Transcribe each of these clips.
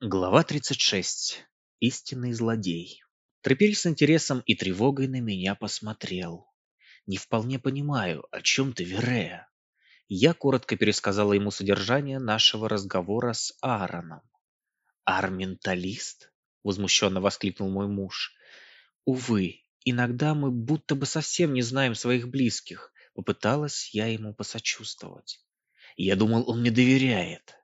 Глава 36. Истинный злодей. Трапери с интересом и тревогой на меня посмотрел. «Не вполне понимаю, о чем ты, Верея?» Я коротко пересказала ему содержание нашего разговора с Аароном. «Арменталист?» — возмущенно воскликнул мой муж. «Увы, иногда мы будто бы совсем не знаем своих близких», — попыталась я ему посочувствовать. «Я думал, он мне доверяет»,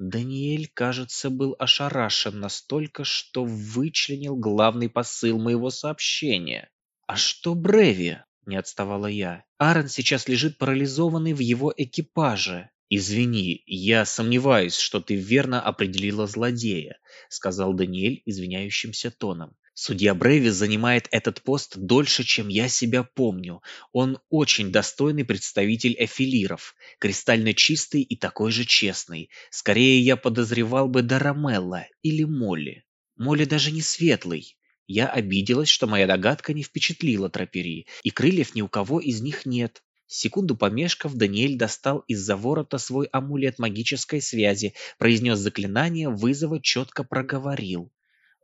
Даниэль, кажется, был ошарашен настолько, что вычленил главный посыл моего сообщения. «А что Бреви?» – не отставала я. «Аарон сейчас лежит парализованный в его экипаже. «Извини, я сомневаюсь, что ты верно определила злодея», — сказал Даниэль извиняющимся тоном. Судья Брэви занимает этот пост дольше, чем я себя помню. Он очень достойный представитель эфилиров, кристально чистый и такой же честный. Скорее я подозревал бы Дарамелла или Молли. Молли даже не светлый. Я обиделась, что моя догадка не впечатлила Трапери, и крыльев ни у кого из них нет. Секунду помешков, Даниэль достал из-за ворота свой амулет магической связи, произнес заклинание вызова, четко проговорил.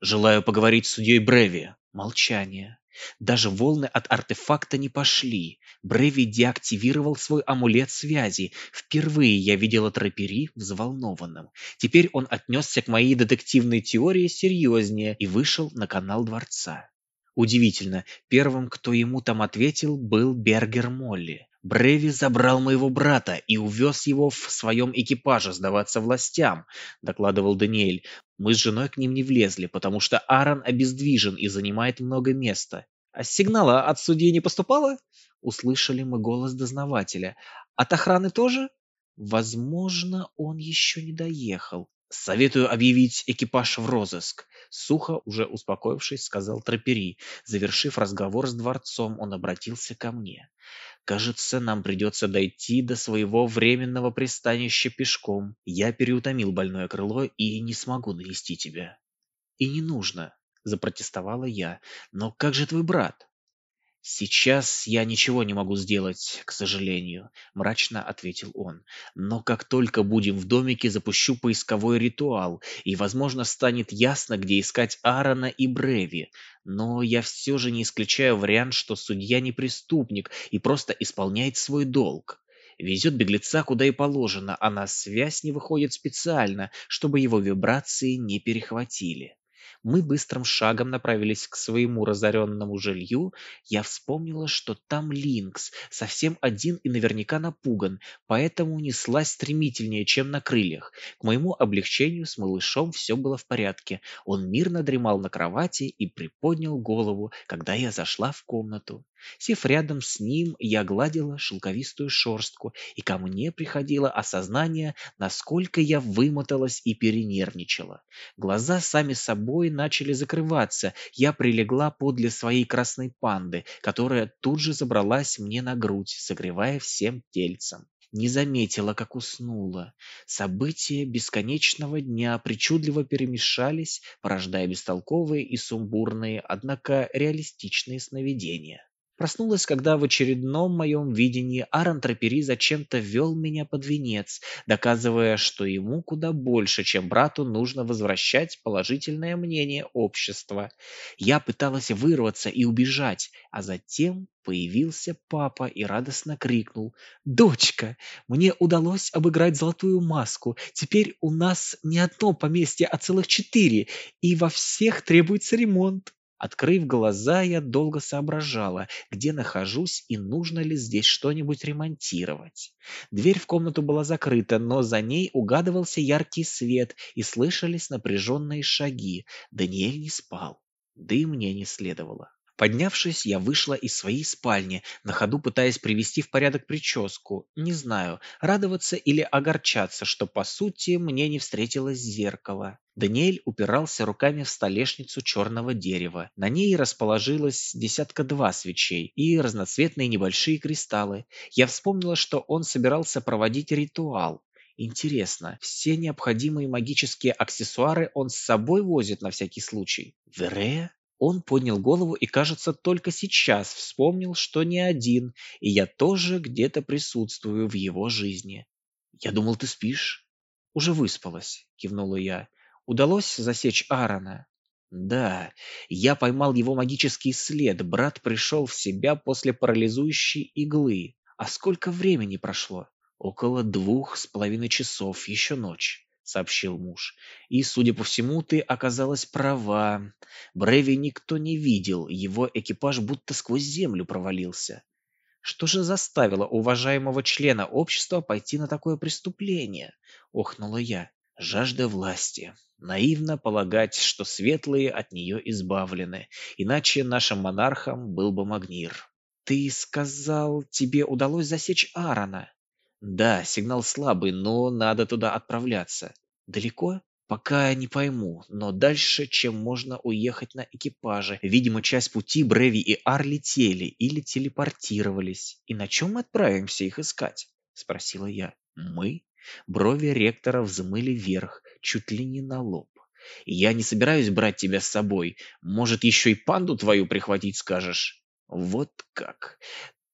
Желаю поговорить с судьей Бреви. Молчание. Даже волны от артефакта не пошли. Бреви деактивировал свой амулет связи. Впервые я видела Трапери взволнованным. Теперь он отнесся к моей детективной теории серьезнее и вышел на канал дворца. Удивительно, первым, кто ему там ответил, был Бергер Молли. Бреви забрал моего брата и увез его в своем экипаже сдаваться властям, докладывал Даниэль. Мы с женой к ним не влезли, потому что Аарон обездвижен и занимает много места. А сигнала от судьи не поступало? Услышали мы голос дознавателя. От охраны тоже? Возможно, он еще не доехал. Советую объявить экипаж в розыск. Сухо, уже успокоившись, сказал Трапери. Завершив разговор с дворцом, он обратился ко мне. Кажется, нам придется дойти до своего временного пристанища пешком. Я переутомил больное крыло и не смогу донести тебя. И не нужно, запротестовала я. Но как же твой брат? «Сейчас я ничего не могу сделать, к сожалению», — мрачно ответил он. «Но как только будем в домике, запущу поисковой ритуал, и, возможно, станет ясно, где искать Аарона и Бреви. Но я все же не исключаю вариант, что судья не преступник и просто исполняет свой долг. Везет беглеца куда и положено, а на связь не выходит специально, чтобы его вибрации не перехватили. Мы быстрым шагом направились к своему разоренному жилью. Я вспомнила, что там Линкс, совсем один и наверняка напуган, поэтому неслась стремительнее, чем на крыльях. К моему облегчению с малышом все было в порядке. Он мирно дремал на кровати и приподнял голову, когда я зашла в комнату. Сев рядом с ним, я гладила шелковистую шерстку, и ко мне приходило осознание, насколько я вымоталась и перенервничала. Глаза сами собой начали закрываться, я прилегла подле своей красной панды, которая тут же забралась мне на грудь, согревая всем тельцем не заметила, как уснула. События бесконечного дня причудливо перемешались, порождая бестолковые и сумбурные, однако реалистичные сновидения. Проснулась, когда в очередном моем видении Аарон Трапери зачем-то вел меня под венец, доказывая, что ему куда больше, чем брату, нужно возвращать положительное мнение общества. Я пыталась вырваться и убежать, а затем появился папа и радостно крикнул. «Дочка, мне удалось обыграть золотую маску. Теперь у нас не одно поместье, а целых четыре, и во всех требуется ремонт». Открыв глаза, я долго соображала, где нахожусь и нужно ли здесь что-нибудь ремонтировать. Дверь в комнату была закрыта, но за ней угадывался яркий свет и слышались напряженные шаги. Даниэль не спал, да и мне не следовало. Поднявшись, я вышла из своей спальни, на ходу пытаясь привести в порядок прическу. Не знаю, радоваться или огорчаться, что, по сути, мне не встретилось зеркало. Даниэль упирался руками в столешницу черного дерева. На ней расположилось десятка-два свечей и разноцветные небольшие кристаллы. Я вспомнила, что он собирался проводить ритуал. Интересно, все необходимые магические аксессуары он с собой возит на всякий случай? Верея? Он поднял голову и, кажется, только сейчас вспомнил, что не один, и я тоже где-то присутствую в его жизни. «Я думал, ты спишь?» «Уже выспалась», — кивнула я. Удалось засечь Аарона? Да, я поймал его магический след. Брат пришел в себя после парализующей иглы. А сколько времени прошло? Около двух с половиной часов, еще ночь, сообщил муж. И, судя по всему, ты оказалась права. Брэви никто не видел, его экипаж будто сквозь землю провалился. Что же заставило уважаемого члена общества пойти на такое преступление? Охнула я. Жажда власти. Наивно полагать, что светлые от нее избавлены, иначе нашим монархом был бы Магнир. Ты сказал, тебе удалось засечь Аарона? Да, сигнал слабый, но надо туда отправляться. Далеко? Пока не пойму, но дальше, чем можно уехать на экипаже. Видимо, часть пути Бреви и Ар летели или телепортировались. И на чем мы отправимся их искать? Спросила я. Мы? Брови ректора взмыли вверх, чуть ли не на лоб. Я не собираюсь брать тебя с собой. Может, еще и панду твою прихватить скажешь? Вот как.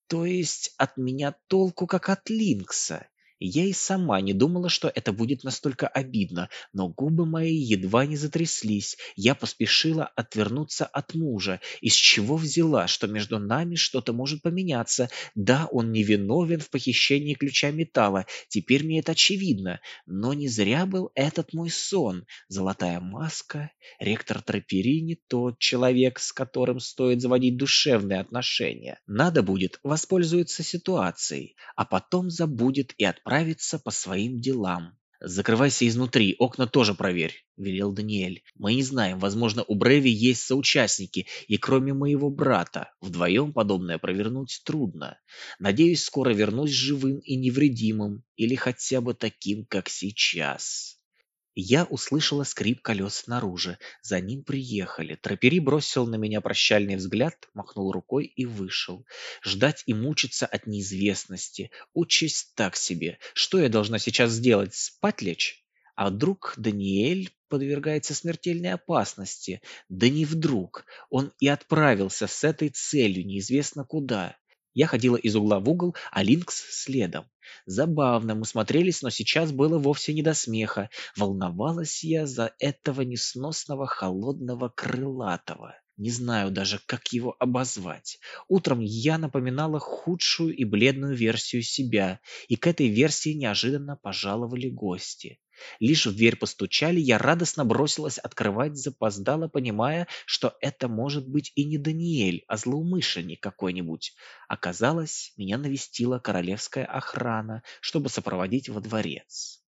То есть от меня толку, как от Линкса. Я и сама не думала, что это будет настолько обидно, но губы мои едва не затряслись. Я поспешила отвернуться от мужа, из чего взяла, что между нами что-то может поменяться. Да, он не виновен в похищении ключа металла, теперь мне это очевидно, но не зря был этот мой сон. Золотая маска, ректор Троперини, тот человек, с которым стоит заводить душевные отношения. Надо будет воспользоваться ситуацией, а потом забудет и отправиться отправиться по своим делам. «Закрывайся изнутри, окна тоже проверь», — велел Даниэль. «Мы не знаем, возможно, у Брэви есть соучастники, и кроме моего брата, вдвоем подобное провернуть трудно. Надеюсь, скоро вернусь живым и невредимым, или хотя бы таким, как сейчас». Я услышала скрип колес снаружи. За ним приехали. Тропери бросил на меня прощальный взгляд, махнул рукой и вышел. Ждать и мучиться от неизвестности. Участь так себе. Что я должна сейчас сделать? Спать лечь? А вдруг Даниэль подвергается смертельной опасности? Да не вдруг. Он и отправился с этой целью неизвестно куда. Я ходила из угла в угол, а Линкс следом. Забавно мы смотрелись, но сейчас было вовсе не до смеха. Волновалась я за этого несносного холодного крылатого. Не знаю даже, как его обозвать. Утром я напоминала худшую и бледную версию себя, и к этой версии неожиданно пожаловали гости. Лишь в дверь постучали, я радостно бросилась открывать, запоздала, понимая, что это может быть и не Даниэль, а злоумышленник какой-нибудь. Оказалось, меня навестила королевская охрана, чтобы сопроводить во дворец.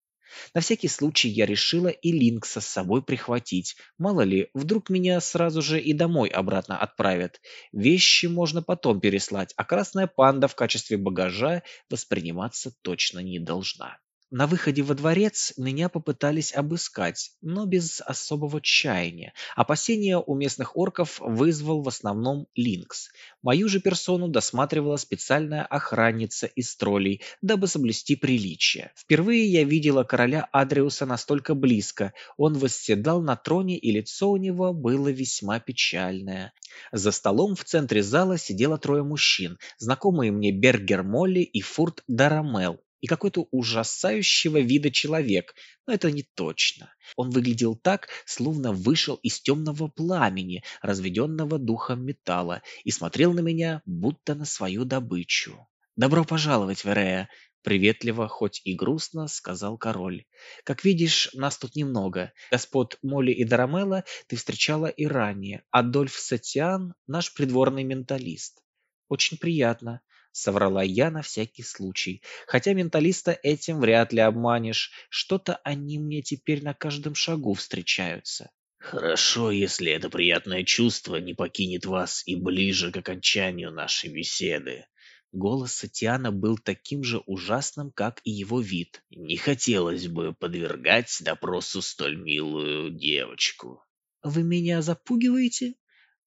На всякий случай я решила и Линкса с собой прихватить. Мало ли, вдруг меня сразу же и домой обратно отправят. Вещи можно потом переслать, а красная панда в качестве багажа восприниматься точно не должна. На выходе во дворец меня попытались обыскать, но без особого чаяния. Опасения у местных орков вызвал в основном Линкс. Мою же персону досматривала специальная охранница из троллей, дабы соблюсти приличие. Впервые я видела короля Адриуса настолько близко. Он восседал на троне, и лицо у него было весьма печальное. За столом в центре зала сидело трое мужчин, знакомые мне Бергер Молли и Фурт Дарамел и какой-то ужасающего вида человек, но это не точно. Он выглядел так, словно вышел из темного пламени, разведенного духом металла, и смотрел на меня, будто на свою добычу. «Добро пожаловать, Верея!» Приветливо, хоть и грустно, сказал король. Как видишь, нас тут немного. Господ Молли и Дарамела ты встречала и ранее. Адольф Сатиан – наш придворный менталист. Очень приятно соврала я на всякий случай. Хотя менталиста этим вряд ли обманешь. Что-то они мне теперь на каждом шагу встречаются. Хорошо, если это приятное чувство не покинет вас и ближе к окончанию нашей беседы. Голос Сатиана был таким же ужасным, как и его вид. Не хотелось бы подвергать допросу столь милую девочку. «Вы меня запугиваете?»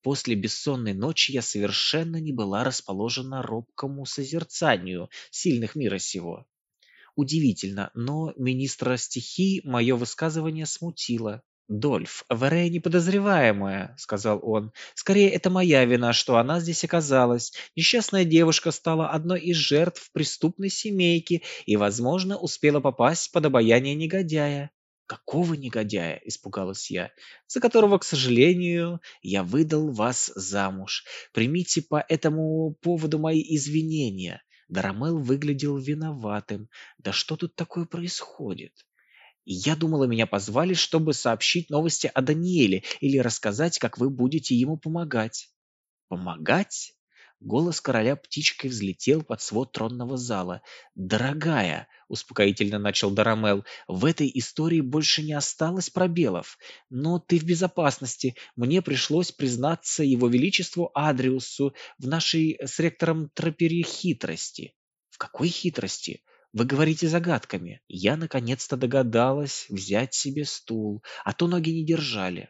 После бессонной ночи я совершенно не была расположена робкому созерцанию сильных мира сего. Удивительно, но министра стихий мое высказывание смутило. «Дольф, Верея неподозреваемая», — сказал он. «Скорее, это моя вина, что она здесь оказалась. Несчастная девушка стала одной из жертв преступной семейки и, возможно, успела попасть под обаяние негодяя». «Какого негодяя?» – испугалась я. «За которого, к сожалению, я выдал вас замуж. Примите по этому поводу мои извинения». Дарамел выглядел виноватым. «Да что тут такое происходит?» Я думала, меня позвали, чтобы сообщить новости о Даниэле или рассказать, как вы будете ему помогать. Помогать? Голос короля птичкой взлетел под свод тронного зала. «Дорогая!» — успокоительно начал Дарамел. «В этой истории больше не осталось пробелов. Но ты в безопасности. Мне пришлось признаться его величеству Адриусу в нашей с ректором Тропери хитрости». «В какой хитрости?» Вы говорите загадками. Я наконец-то догадалась взять себе стул, а то ноги не держали.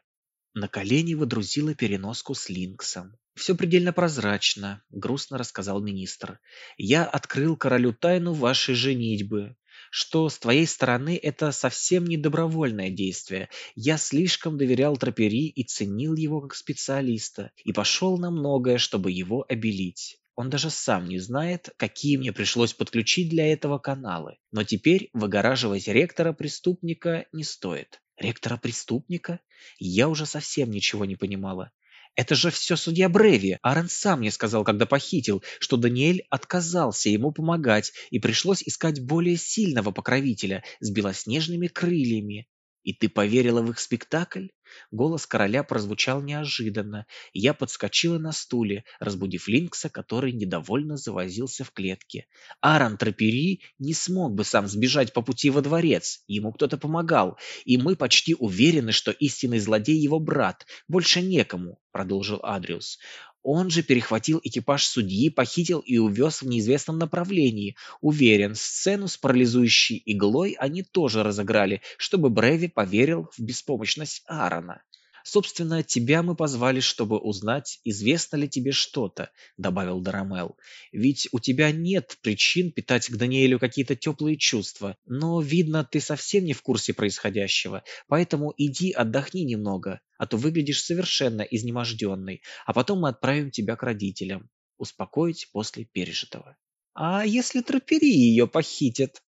На колени водрузила переноску с линксом. «Все предельно прозрачно», — грустно рассказал министр. «Я открыл королю тайну вашей женитьбы, что с твоей стороны это совсем не добровольное действие. Я слишком доверял Тропери и ценил его как специалиста, и пошел на многое, чтобы его обелить. Он даже сам не знает, какие мне пришлось подключить для этого каналы. Но теперь выгораживать ректора-преступника не стоит. Ректора-преступника? Я уже совсем ничего не понимала. Это же все судья Бреви. Аарон сам мне сказал, когда похитил, что Даниэль отказался ему помогать, и пришлось искать более сильного покровителя с белоснежными крыльями. И ты поверила в их спектакль? Голос короля прозвучал неожиданно, и я подскочила на стуле, разбудив Линкса, который недовольно завозился в клетке. Аарон Трапери не смог бы сам сбежать по пути во дворец, ему кто-то помогал, и мы почти уверены, что истинный злодей его брат, больше некому, продолжил Адриус. Он же перехватил экипаж судьи, похитил и увез в неизвестном направлении. Уверен, сцену с парализующей иглой они тоже разыграли, чтобы Брэви поверил в беспомощность Аарона. Собственно, тебя мы позвали, чтобы узнать, известно ли тебе что-то, добавил Дарамел. Ведь у тебя нет причин питать к Даниэлю какие-то теплые чувства, но, видно, ты совсем не в курсе происходящего, поэтому иди отдохни немного, а то выглядишь совершенно изнеможденной, а потом мы отправим тебя к родителям. Успокоить после пережитого. А если тропери ее похитят?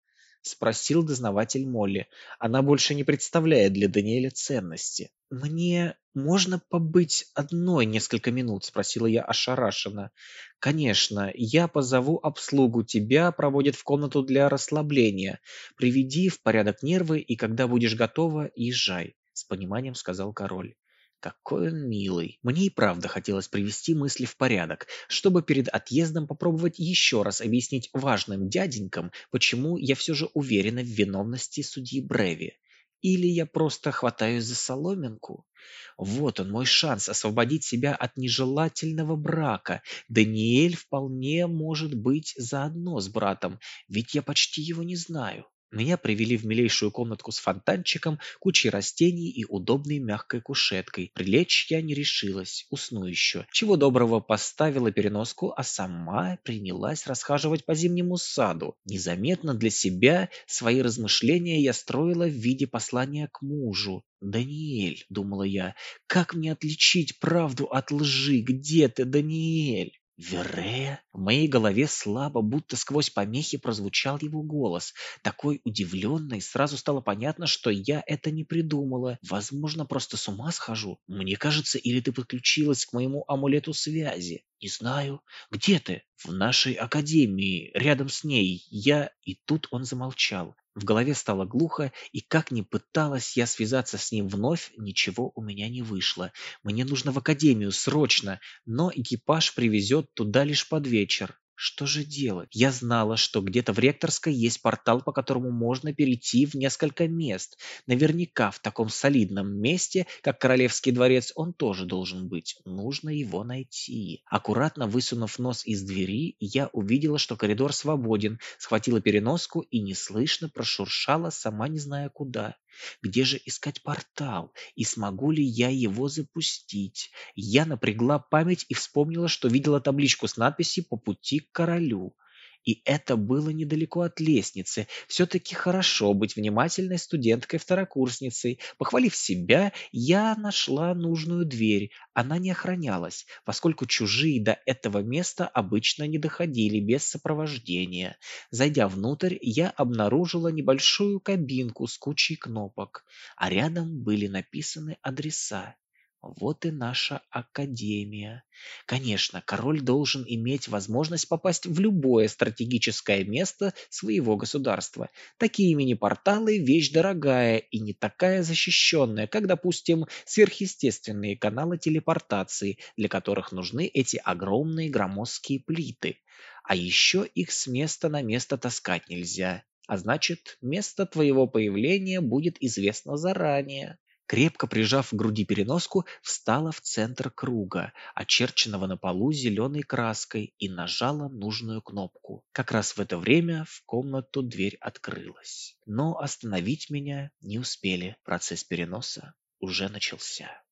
Спросил дознаватель Молли. Она больше не представляет для Даниэля ценности. «Мне можно побыть одной несколько минут?» – спросила я ошарашенно. «Конечно, я позову обслугу, тебя проводят в комнату для расслабления. Приведи в порядок нервы, и когда будешь готова, езжай», – с пониманием сказал король. Какой он милый. Мне и правда хотелось привести мысли в порядок, чтобы перед отъездом попробовать еще раз объяснить важным дяденькам, почему я все же уверена в виновности судьи Бреви. Или я просто хватаюсь за соломинку? Вот он, мой шанс освободить себя от нежелательного брака. Даниэль вполне может быть заодно с братом, ведь я почти его не знаю. Меня привели в милейшую комнатку с фонтанчиком, кучей растений и удобной мягкой кушеткой. Прилечь я не решилась, усну еще. Чего доброго поставила переноску, а сама принялась расхаживать по зимнему саду. Незаметно для себя свои размышления я строила в виде послания к мужу. «Даниэль», — думала я, — «как мне отличить правду от лжи? Где ты, Даниэль?» Вере? В моей голове слабо, будто сквозь помехи прозвучал его голос. Такой удивленный, сразу стало понятно, что я это не придумала. Возможно, просто с ума схожу. Мне кажется, или ты подключилась к моему амулету связи. Не знаю. Где ты? В нашей академии, рядом с ней. Я... И тут он замолчал. В голове стало глухо, и как ни пыталась я связаться с ним вновь, ничего у меня не вышло. Мне нужно в академию, срочно, но экипаж привезет туда лишь под вечер. Что же делать? Я знала, что где-то в ректорской есть портал, по которому можно перейти в несколько мест. Наверняка в таком солидном месте, как Королевский дворец, он тоже должен быть. Нужно его найти. Аккуратно высунув нос из двери, я увидела, что коридор свободен, схватила переноску и неслышно прошуршала, сама не зная куда. Где же искать портал? И смогу ли я его запустить? Я напрягла память и вспомнила, что видела табличку с надписью «По пути к королю». И это было недалеко от лестницы. Все-таки хорошо быть внимательной студенткой-второкурсницей. Похвалив себя, я нашла нужную дверь. Она не охранялась, поскольку чужие до этого места обычно не доходили без сопровождения. Зайдя внутрь, я обнаружила небольшую кабинку с кучей кнопок, а рядом были написаны адреса. Вот и наша академия. Конечно, король должен иметь возможность попасть в любое стратегическое место своего государства. Такие мини-порталы – вещь дорогая и не такая защищенная, как, допустим, сверхъестественные каналы телепортации, для которых нужны эти огромные громоздкие плиты. А еще их с места на место таскать нельзя. А значит, место твоего появления будет известно заранее. Крепко прижав к груди переноску, встала в центр круга, очерченного на полу зеленой краской, и нажала нужную кнопку. Как раз в это время в комнату дверь открылась. Но остановить меня не успели. Процесс переноса уже начался.